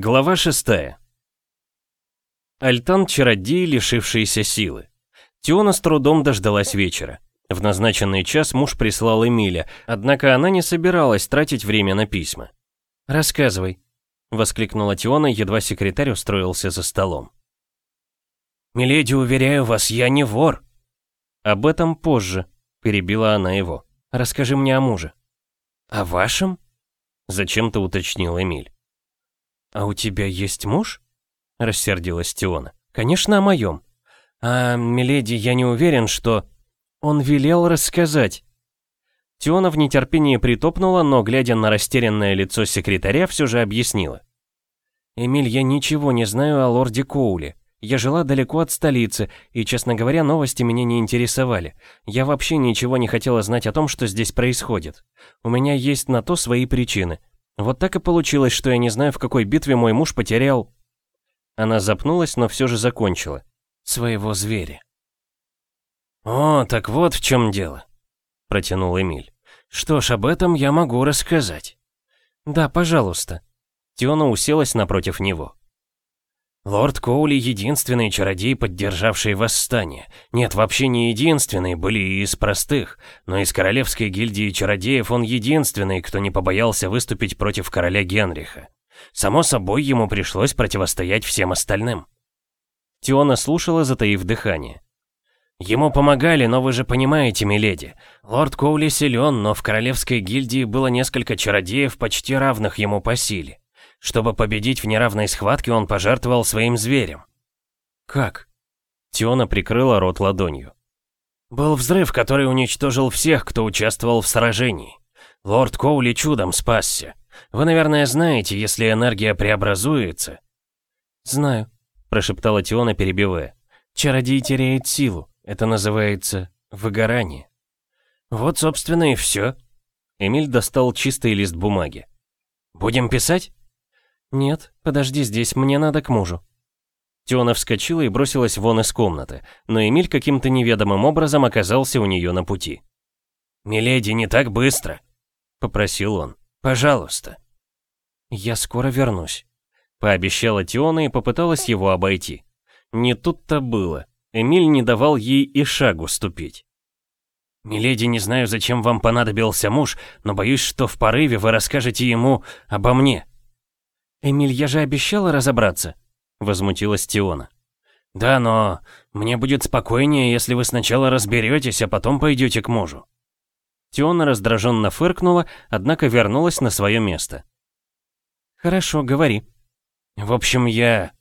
Глава 6 Альтан – чародей, лишившийся силы. Тиона с трудом дождалась вечера. В назначенный час муж прислал Эмиля, однако она не собиралась тратить время на письма. «Рассказывай», — воскликнула Тиона, едва секретарь устроился за столом. «Миледи, уверяю вас, я не вор». «Об этом позже», — перебила она его. «Расскажи мне о муже». «О вашем?» — зачем-то уточнил Эмиль. «А у тебя есть муж?» — рассердилась Тиона. «Конечно, о моем». «А, миледи, я не уверен, что...» «Он велел рассказать». Тиона в нетерпении притопнула, но, глядя на растерянное лицо секретаря, все же объяснила. «Эмиль, я ничего не знаю о лорде Коуле. Я жила далеко от столицы, и, честно говоря, новости меня не интересовали. Я вообще ничего не хотела знать о том, что здесь происходит. У меня есть на то свои причины. Вот так и получилось, что я не знаю, в какой битве мой муж потерял... Она запнулась, но все же закончила. Своего зверя. «О, так вот в чем дело», — протянул Эмиль. «Что ж, об этом я могу рассказать». «Да, пожалуйста». Тиона уселась напротив него. Лорд Коули единственный чародей, поддержавший восстание. Нет, вообще не единственный, были и из простых, но из королевской гильдии чародеев он единственный, кто не побоялся выступить против короля Генриха. Само собой, ему пришлось противостоять всем остальным. Тиона слушала, затаив дыхание. Ему помогали, но вы же понимаете, миледи. Лорд Коули силен, но в королевской гильдии было несколько чародеев, почти равных ему по силе. Чтобы победить в неравной схватке, он пожертвовал своим зверем. Как? Тиона прикрыла рот ладонью. Был взрыв, который уничтожил всех, кто участвовал в сражении. Лорд Коули чудом спасся. Вы, наверное, знаете, если энергия преобразуется... Знаю, прошептала Тиона, перебивая. Чародей теряет силу. Это называется выгорание. Вот, собственно, и все. Эмиль достал чистый лист бумаги. Будем писать? «Нет, подожди здесь, мне надо к мужу». Теона вскочила и бросилась вон из комнаты, но Эмиль каким-то неведомым образом оказался у нее на пути. «Миледи, не так быстро!» — попросил он. «Пожалуйста». «Я скоро вернусь», — пообещала Теона и попыталась его обойти. Не тут-то было. Эмиль не давал ей и шагу ступить. «Миледи, не знаю, зачем вам понадобился муж, но боюсь, что в порыве вы расскажете ему обо мне». «Эмиль, я же обещала разобраться», — возмутилась Тиона. «Да, но мне будет спокойнее, если вы сначала разберетесь, а потом пойдете к мужу». Тиона раздраженно фыркнула, однако вернулась на свое место. «Хорошо, говори». «В общем, я...»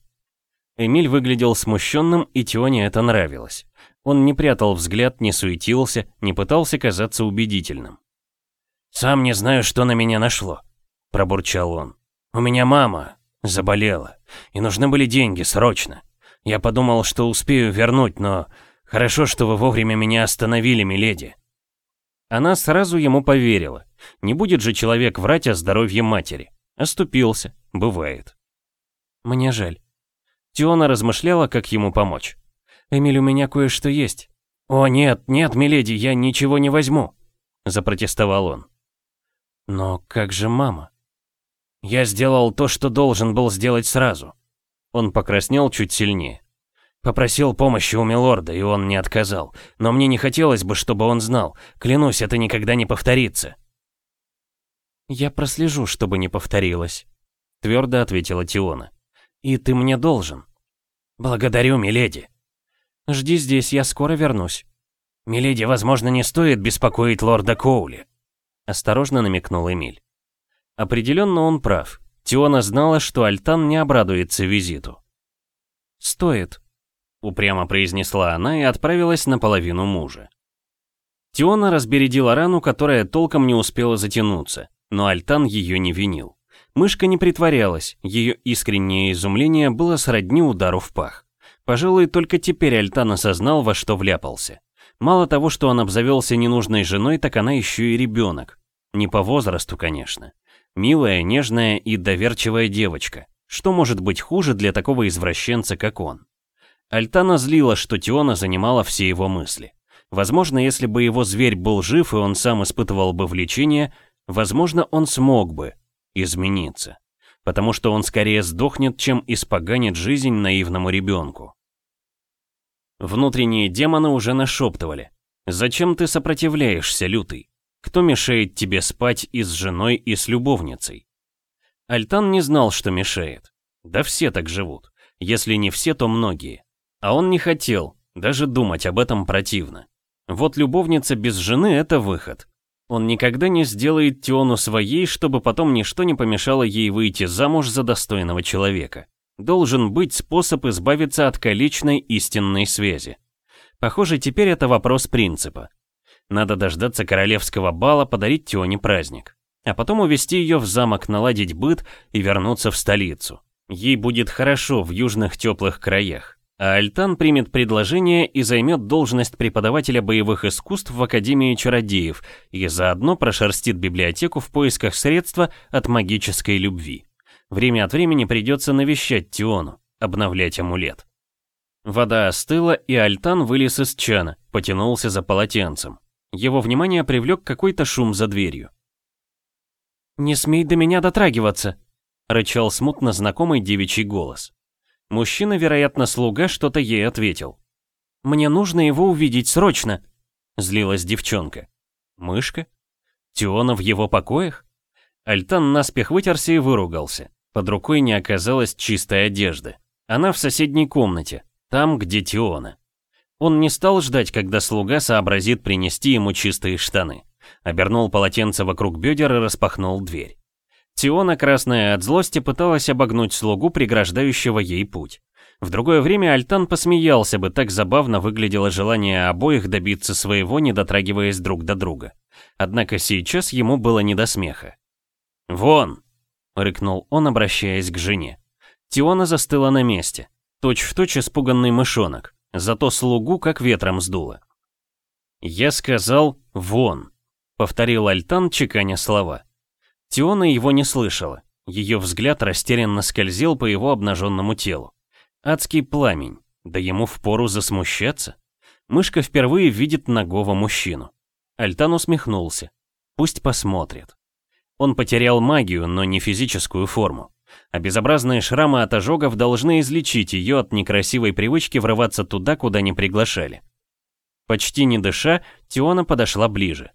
Эмиль выглядел смущенным, и Тионе это нравилось. Он не прятал взгляд, не суетился, не пытался казаться убедительным. «Сам не знаю, что на меня нашло», — пробурчал он. У меня мама заболела, и нужны были деньги срочно. Я подумал, что успею вернуть, но хорошо, что вы вовремя меня остановили, миледи. Она сразу ему поверила. Не будет же человек врать о здоровье матери. Оступился, бывает. Мне жаль. Тиона размышляла, как ему помочь. «Эмиль, у меня кое-что есть». «О, нет, нет, миледи, я ничего не возьму», — запротестовал он. «Но как же мама?» Я сделал то, что должен был сделать сразу. Он покраснел чуть сильнее. Попросил помощи у милорда, и он не отказал. Но мне не хотелось бы, чтобы он знал. Клянусь, это никогда не повторится. «Я прослежу, чтобы не повторилось», — твердо ответила Тиона. «И ты мне должен». «Благодарю, миледи». «Жди здесь, я скоро вернусь». «Миледи, возможно, не стоит беспокоить лорда Коули», — осторожно намекнул Эмиль. Определенно он прав. Тиона знала, что Альтан не обрадуется визиту. «Стоит», — упрямо произнесла она и отправилась на половину мужа. Тиона разбередила рану, которая толком не успела затянуться, но Альтан ее не винил. Мышка не притворялась, ее искреннее изумление было сродни удару в пах. Пожалуй, только теперь Альтан осознал, во что вляпался. Мало того, что он обзавелся ненужной женой, так она еще и ребенок. Не по возрасту, конечно. Милая, нежная и доверчивая девочка. Что может быть хуже для такого извращенца, как он? Альтана злила, что Тиона занимала все его мысли. Возможно, если бы его зверь был жив и он сам испытывал бы влечение, возможно, он смог бы измениться. потому что он скорее сдохнет, чем испоганит жизнь наивному ребенку. Внутренние демоны уже нашептывали. «Зачем ты сопротивляешься, лютый? Кто мешает тебе спать и с женой, и с любовницей?» Альтан не знал, что мешает. Да все так живут. Если не все, то многие. А он не хотел, даже думать об этом противно. Вот любовница без жены — это выход. Он никогда не сделает Тиону своей, чтобы потом ничто не помешало ей выйти замуж за достойного человека. Должен быть способ избавиться от количной истинной связи. Похоже, теперь это вопрос принципа. Надо дождаться королевского бала, подарить Тионе праздник. А потом увезти ее в замок, наладить быт и вернуться в столицу. Ей будет хорошо в южных теплых краях. А Альтан примет предложение и займет должность преподавателя боевых искусств в Академии чародеев и заодно прошерстит библиотеку в поисках средства от магической любви. Время от времени придется навещать Тиону, обновлять амулет. Вода остыла, и Альтан вылез из чана, потянулся за полотенцем. Его внимание привлек какой-то шум за дверью. «Не смей до меня дотрагиваться!» — рычал смутно знакомый девичий голос. Мужчина, вероятно, слуга, что-то ей ответил. «Мне нужно его увидеть срочно!» — злилась девчонка. «Мышка? Тиона в его покоях?» Альтан наспех вытерся и выругался. Под рукой не оказалось чистой одежды. Она в соседней комнате, там, где Тиона. Он не стал ждать, когда слуга сообразит принести ему чистые штаны. Обернул полотенце вокруг бедер и распахнул дверь. Тиона, красная от злости, пыталась обогнуть слугу, преграждающего ей путь. В другое время Альтан посмеялся бы, так забавно выглядело желание обоих добиться своего, не дотрагиваясь друг до друга. Однако сейчас ему было не до смеха. «Вон!» — рыкнул он, обращаясь к жене. Тиона застыла на месте. Точь в точь испуганный мышонок, зато слугу как ветром сдуло. «Я сказал «вон», — повторил Альтан, чеканя слова. Тиона его не слышала. Ее взгляд растерянно скользил по его обнаженному телу. Адский пламень, да ему впору засмущаться. Мышка впервые видит нагого мужчину. Альтан усмехнулся. Пусть посмотрит. Он потерял магию, но не физическую форму. А безобразные шрамы от ожогов должны излечить ее от некрасивой привычки врываться туда, куда не приглашали. Почти не дыша, Тиона подошла ближе.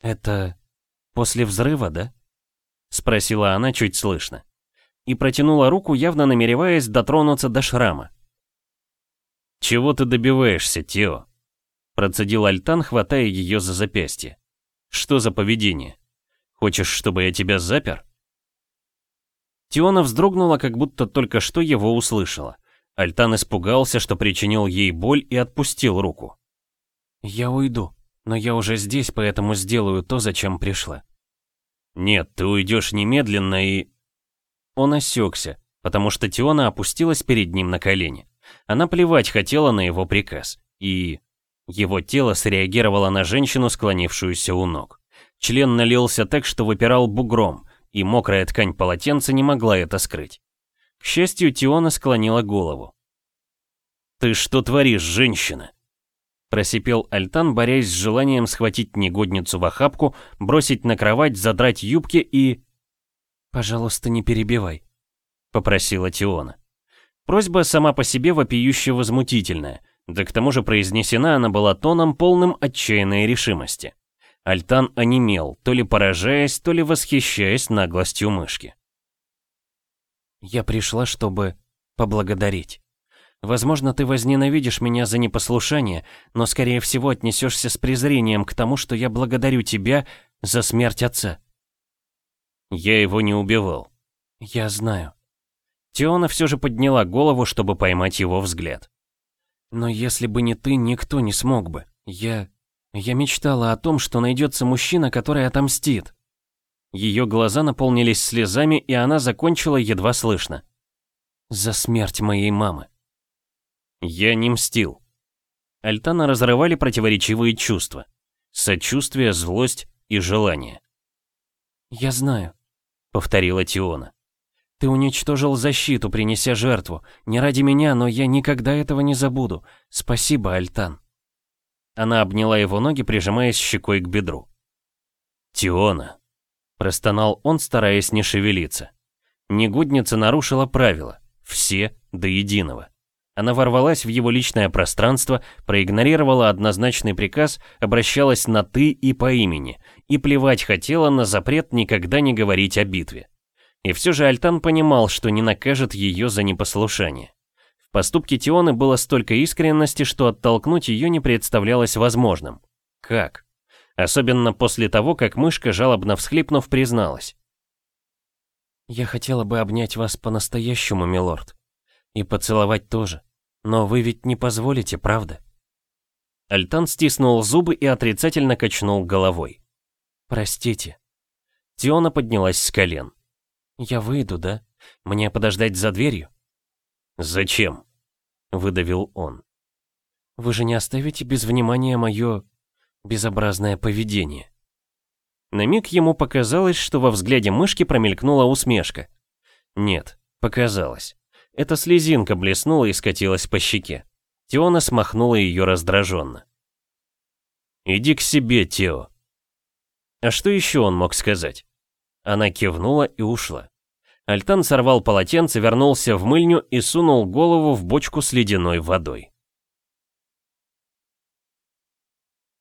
«Это «После взрыва, да?» — спросила она чуть слышно. И протянула руку, явно намереваясь дотронуться до шрама. «Чего ты добиваешься, Тео?» Процедил Альтан, хватая ее за запястье. «Что за поведение? Хочешь, чтобы я тебя запер?» Тиона вздрогнула, как будто только что его услышала. Альтан испугался, что причинил ей боль и отпустил руку. «Я уйду», но я уже здесь, поэтому сделаю то, зачем пришла. Нет, ты уйдешь немедленно и... Он осекся, потому что Тиона опустилась перед ним на колени. Она плевать хотела на его приказ. И... Его тело среагировало на женщину, склонившуюся у ног. Член налился так, что выпирал бугром, и мокрая ткань полотенца не могла это скрыть. К счастью, Тиона склонила голову. «Ты что творишь, женщина?» Просипел Альтан, борясь с желанием схватить негодницу в охапку, бросить на кровать, задрать юбки и... «Пожалуйста, не перебивай», — попросила Тиона. Просьба сама по себе вопиюще возмутительная, да к тому же произнесена она была тоном, полным отчаянной решимости. Альтан онемел, то ли поражаясь, то ли восхищаясь наглостью мышки. «Я пришла, чтобы поблагодарить». Возможно, ты возненавидишь меня за непослушание, но скорее всего отнесешься с презрением к тому, что я благодарю тебя за смерть отца. Я его не убивал. Я знаю. Теона все же подняла голову, чтобы поймать его взгляд. Но если бы не ты, никто не смог бы. Я... Я мечтала о том, что найдется мужчина, который отомстит. Ее глаза наполнились слезами, и она закончила едва слышно. За смерть моей мамы. Я не мстил. Альтана разрывали противоречивые чувства. Сочувствие, злость и желание. «Я знаю», — повторила Тиона. «Ты уничтожил защиту, принеся жертву. Не ради меня, но я никогда этого не забуду. Спасибо, Альтан». Она обняла его ноги, прижимаясь щекой к бедру. «Тиона», — простонал он, стараясь не шевелиться. Негодница нарушила правила. Все до единого. Она ворвалась в его личное пространство, проигнорировала однозначный приказ, обращалась на «ты» и по имени, и плевать хотела на запрет никогда не говорить о битве. И все же Альтан понимал, что не накажет ее за непослушание. В поступке Тионы было столько искренности, что оттолкнуть ее не представлялось возможным. Как? Особенно после того, как мышка, жалобно всхлипнув, призналась. «Я хотела бы обнять вас по-настоящему, милорд. И поцеловать тоже. Но вы ведь не позволите, правда? Альтан стиснул зубы и отрицательно качнул головой. Простите. Тиона поднялась с колен. Я выйду, да? Мне подождать за дверью? Зачем? Выдавил он. Вы же не оставите без внимания мое безобразное поведение. На миг ему показалось, что во взгляде мышки промелькнула усмешка. Нет, показалось. Эта слезинка блеснула и скатилась по щеке. Теона смахнула ее раздраженно. «Иди к себе, Тео». А что еще он мог сказать? Она кивнула и ушла. Альтан сорвал полотенце, вернулся в мыльню и сунул голову в бочку с ледяной водой.